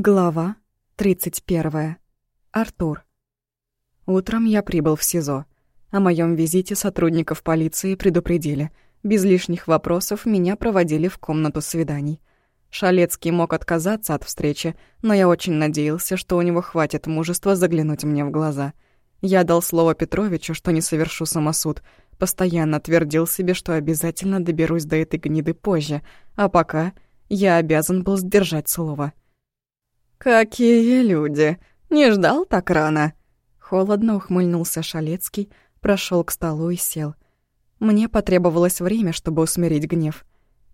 Глава 31. Артур. Утром я прибыл в СИЗО. О моем визите сотрудников полиции предупредили. Без лишних вопросов меня проводили в комнату свиданий. Шалецкий мог отказаться от встречи, но я очень надеялся, что у него хватит мужества заглянуть мне в глаза. Я дал слово Петровичу, что не совершу самосуд. Постоянно твердил себе, что обязательно доберусь до этой гниды позже, а пока я обязан был сдержать слово. «Какие люди! Не ждал так рано!» Холодно ухмыльнулся Шалецкий, прошел к столу и сел. Мне потребовалось время, чтобы усмирить гнев.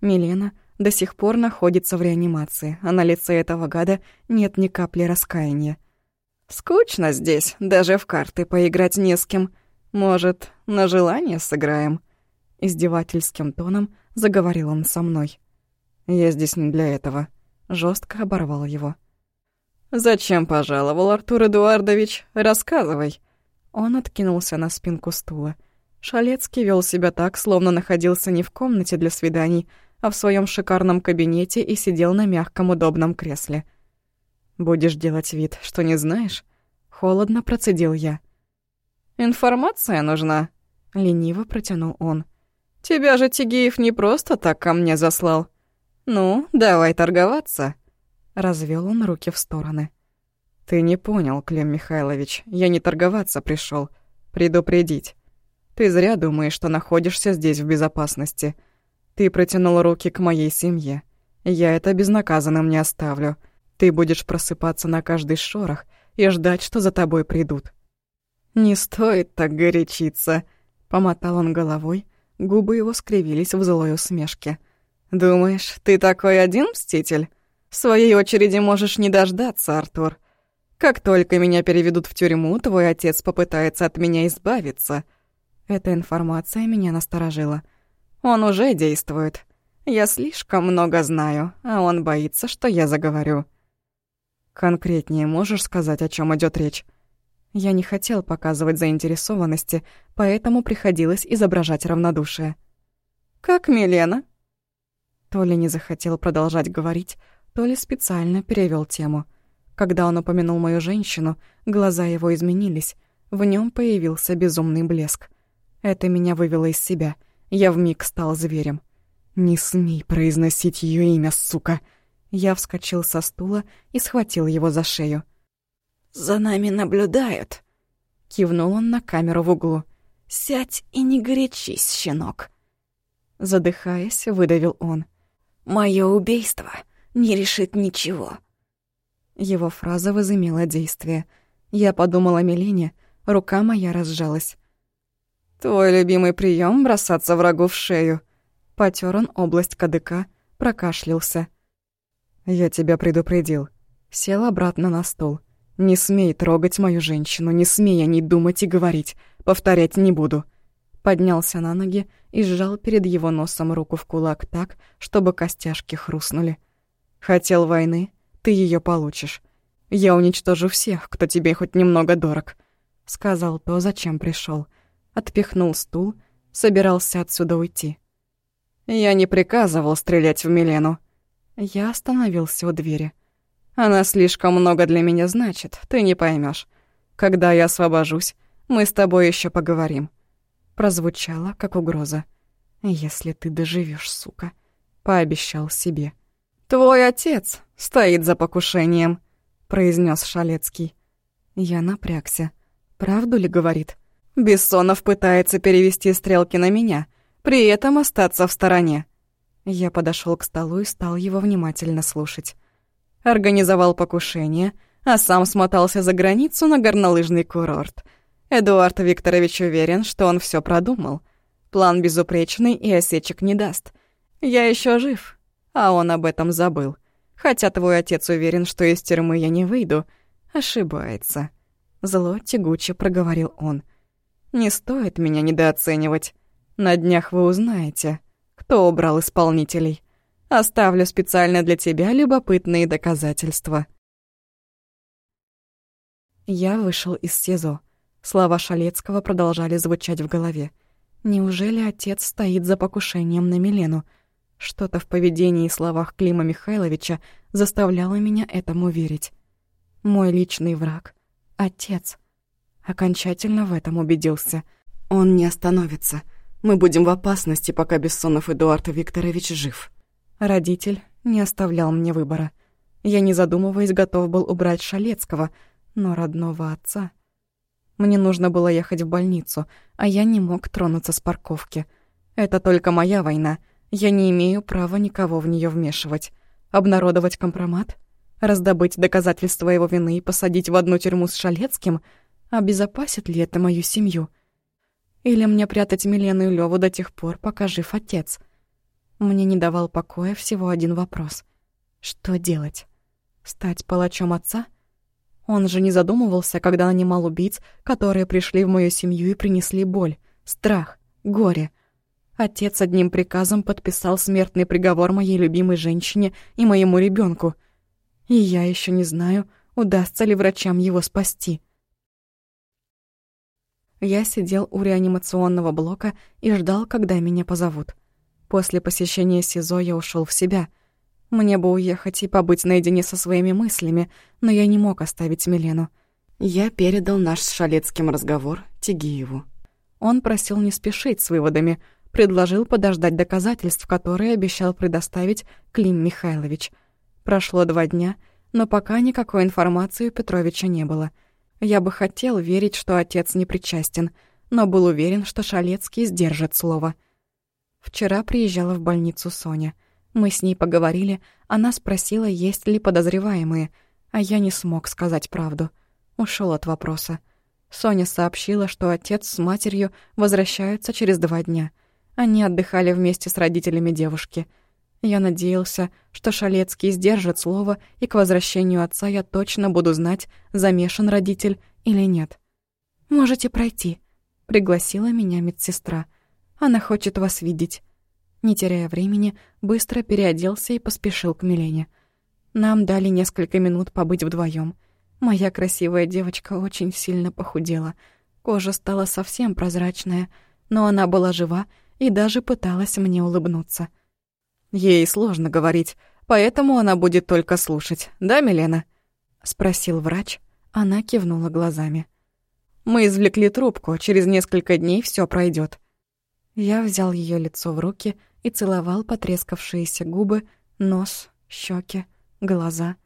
Милена до сих пор находится в реанимации, а на лице этого гада нет ни капли раскаяния. «Скучно здесь, даже в карты поиграть не с кем. Может, на желание сыграем?» Издевательским тоном заговорил он со мной. «Я здесь не для этого», — жестко оборвал его. «Зачем пожаловал, Артур Эдуардович? Рассказывай». Он откинулся на спинку стула. Шалецкий вел себя так, словно находился не в комнате для свиданий, а в своем шикарном кабинете и сидел на мягком удобном кресле. «Будешь делать вид, что не знаешь?» Холодно процедил я. «Информация нужна?» — лениво протянул он. «Тебя же Тигиев не просто так ко мне заслал. Ну, давай торговаться». Развел он руки в стороны. «Ты не понял, Клим Михайлович, я не торговаться пришел, предупредить. Ты зря думаешь, что находишься здесь в безопасности. Ты протянул руки к моей семье. Я это безнаказанным не оставлю. Ты будешь просыпаться на каждый шорох и ждать, что за тобой придут». «Не стоит так горячиться», — помотал он головой, губы его скривились в злой усмешке. «Думаешь, ты такой один мститель?» В своей очереди можешь не дождаться, Артур. Как только меня переведут в тюрьму, твой отец попытается от меня избавиться. Эта информация меня насторожила. Он уже действует. Я слишком много знаю, а он боится, что я заговорю. Конкретнее можешь сказать, о чем идет речь? Я не хотел показывать заинтересованности, поэтому приходилось изображать равнодушие. «Как Милена?» То ли не захотел продолжать говорить, то ли специально перевел тему. Когда он упомянул мою женщину, глаза его изменились, в нем появился безумный блеск. Это меня вывело из себя. Я вмиг стал зверем. «Не смей произносить ее имя, сука!» Я вскочил со стула и схватил его за шею. «За нами наблюдают!» Кивнул он на камеру в углу. «Сядь и не горячись, щенок!» Задыхаясь, выдавил он. «Моё убийство не решит ничего». Его фраза возымела действие. Я подумала о Мелине, рука моя разжалась. «Твой любимый прием бросаться врагу в шею». Потер он область кадыка, прокашлялся. «Я тебя предупредил». Сел обратно на стол. «Не смей трогать мою женщину, не смей о ней думать и говорить. Повторять не буду». Поднялся на ноги и сжал перед его носом руку в кулак так, чтобы костяшки хрустнули. Хотел войны, ты ее получишь. Я уничтожу всех, кто тебе хоть немного дорог. Сказал то, зачем пришел. Отпихнул стул, собирался отсюда уйти. Я не приказывал стрелять в Милену. Я остановился у двери. Она слишком много для меня значит, ты не поймешь. Когда я освобожусь, мы с тобой еще поговорим. Прозвучало, как угроза. Если ты доживешь, сука, пообещал себе. «Твой отец стоит за покушением», — произнес Шалецкий. Я напрягся. Правду ли говорит? Бессонов пытается перевести стрелки на меня, при этом остаться в стороне. Я подошел к столу и стал его внимательно слушать. Организовал покушение, а сам смотался за границу на горнолыжный курорт. Эдуард Викторович уверен, что он все продумал. План безупречный и осечек не даст. Я еще жив, а он об этом забыл. Хотя твой отец уверен, что из тюрьмы я не выйду. Ошибается. Зло тягуче проговорил он. Не стоит меня недооценивать. На днях вы узнаете, кто убрал исполнителей. Оставлю специально для тебя любопытные доказательства. Я вышел из СИЗО. Слова Шалецкого продолжали звучать в голове. Неужели отец стоит за покушением на Милену? Что-то в поведении и словах Клима Михайловича заставляло меня этому верить. Мой личный враг — отец. Окончательно в этом убедился. Он не остановится. Мы будем в опасности, пока Бессонов Эдуард Викторович жив. Родитель не оставлял мне выбора. Я, не задумываясь, готов был убрать Шалецкого, но родного отца... Мне нужно было ехать в больницу, а я не мог тронуться с парковки. Это только моя война. Я не имею права никого в нее вмешивать. Обнародовать компромат? Раздобыть доказательства его вины и посадить в одну тюрьму с Шалецким? Обезопасит ли это мою семью? Или мне прятать Милену и Леву до тех пор, пока жив отец? Мне не давал покоя всего один вопрос. Что делать? Стать палачом отца? Он же не задумывался, когда нанимал убийц, которые пришли в мою семью и принесли боль, страх, горе. Отец одним приказом подписал смертный приговор моей любимой женщине и моему ребенку. И я еще не знаю, удастся ли врачам его спасти. Я сидел у реанимационного блока и ждал, когда меня позовут. После посещения СИЗО я ушел в себя — мне бы уехать и побыть наедине со своими мыслями, но я не мог оставить Милену. Я передал наш с Шалецким разговор Тигиеву. Он просил не спешить с выводами, предложил подождать доказательств, которые обещал предоставить Клим Михайлович. Прошло два дня, но пока никакой информации у Петровича не было. Я бы хотел верить, что отец не причастен, но был уверен, что Шалецкий сдержит слово. Вчера приезжала в больницу Соня — мы с ней поговорили, она спросила, есть ли подозреваемые, а я не смог сказать правду. Ушел от вопроса. Соня сообщила, что отец с матерью возвращаются через два дня. Они отдыхали вместе с родителями девушки. Я надеялся, что Шалецкий сдержит слово, и к возвращению отца я точно буду знать, замешан родитель или нет. «Можете пройти», — пригласила меня медсестра. «Она хочет вас видеть». Не теряя времени, быстро переоделся и поспешил к Милене. Нам дали несколько минут побыть вдвоем. Моя красивая девочка очень сильно похудела. Кожа стала совсем прозрачная, но она была жива и даже пыталась мне улыбнуться. Ей сложно говорить, поэтому она будет только слушать, да, Милена? спросил врач. Она кивнула глазами. Мы извлекли трубку, через несколько дней все пройдет. Я взял ее лицо в руки и целовал потрескавшиеся губы, нос, щеки, глаза.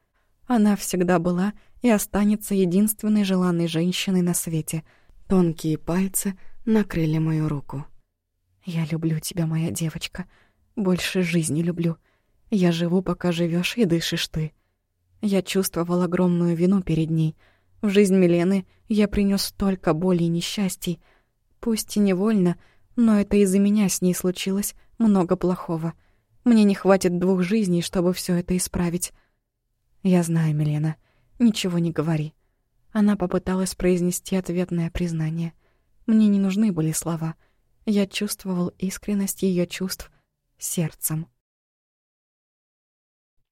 Она всегда была и останется единственной желанной женщиной на свете. Тонкие пальцы накрыли мою руку. «Я люблю тебя, моя девочка. Больше жизни люблю. Я живу, пока живешь и дышишь ты». Я чувствовал огромную вину перед ней. В жизнь Милены я принес столько боли и несчастий. Пусть и невольно, но это из-за меня с ней случилось много плохого. Мне не хватит двух жизней, чтобы все это исправить. Я знаю, Милена, ничего не говори. Она попыталась произнести ответное признание. Мне не нужны были слова. Я чувствовал искренность ее чувств сердцем.